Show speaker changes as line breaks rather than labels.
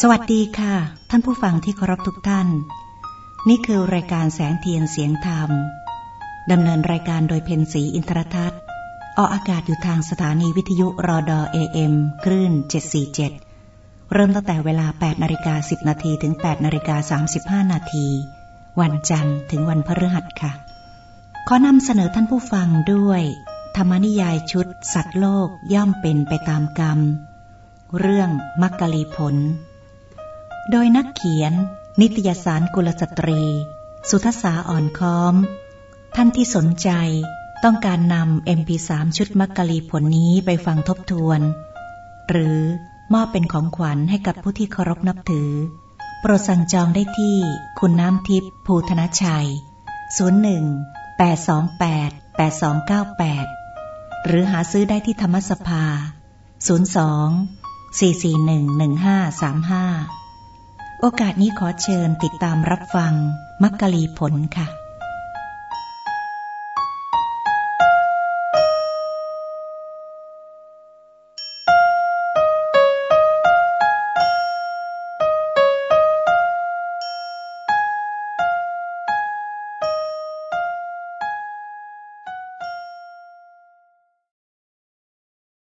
สวัสดีค่ะ ท่านผู้ฟังที่เคารพทุกท่าน นี่คือรายการแสงเทียนเสียงธรรมดำเนินรายการโดยเพนสีอินทรทัศน์ออกอากาศอยู่ทางสถานีวิทยุรอดอเอเอ็มคลื่น 747 เริ่มตั้งแต่เวลา 8นาฬิกา10นาทีถึง8นาฬิกา35นาทีวันจันทร์ถึงวันพฤหัสค่ะ ขอนำเสนอท่านผู้ฟังด้วย ธรรมนิยายชุด สัตว์โลกย่อมเป็นไปตามกรรม เรื่องมักกะลีผล โดยนักเขียน นิตยสารกุลสตรี สุทธสาอ่อนค้อม ท่านที่สนใจต้องการนำ MP3 ชุดมักกะลีผลนี้ไปฟังทบทวน หรือมอบเป็นของขวัญให้กับผู้ที่เคารพนับถือ โปรดสั่งจองได้ที่คุณน้ำทิพย์ภูธนชัย 01 828 8298 หรือหาซื้อได้ที่ธรรมสภา 02 441 1535 โอกาสนี้ขอเชิญติดตามรับฟังมักกะลีผลค่ะ